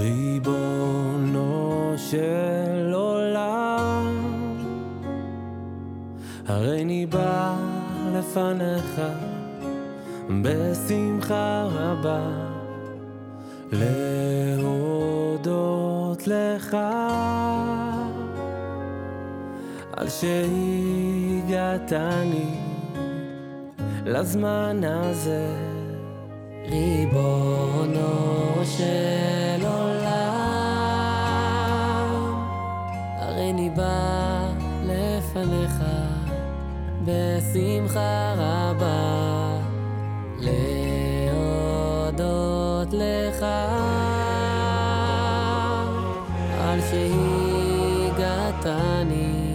ריבונו של עולם, הריני בא לפניך בשמחה רבה להודות לך על שהגעתני לזמן הזה. ריבונו בשמחה רבה להודות לך על שהגעתני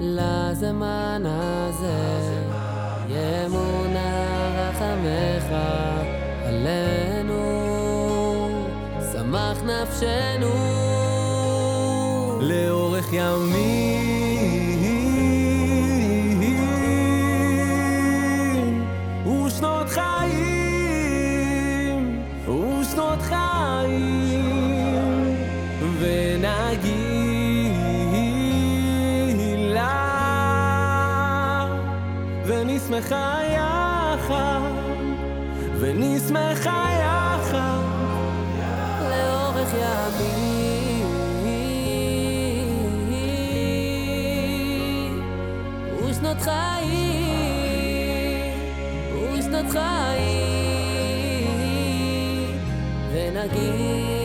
לזמן הזה ימונה רחמך עלינו, שמח נפשנו. לאורך ימים ונשמחה יחד ונשמחה יחד. לאורך ימים. ושנות חיים ושנות חיים. ונגילה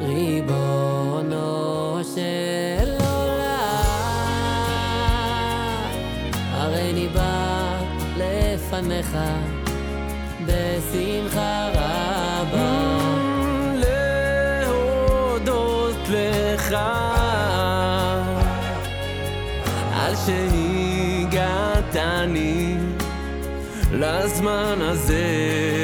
ריבונו של עולם, הריני בא לפניך בשמחה רבה. להודות לך על שהגעתני לזמן הזה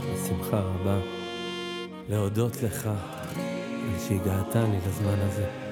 בשמחה רבה, להודות לך על שהגעתני לזמן הזה.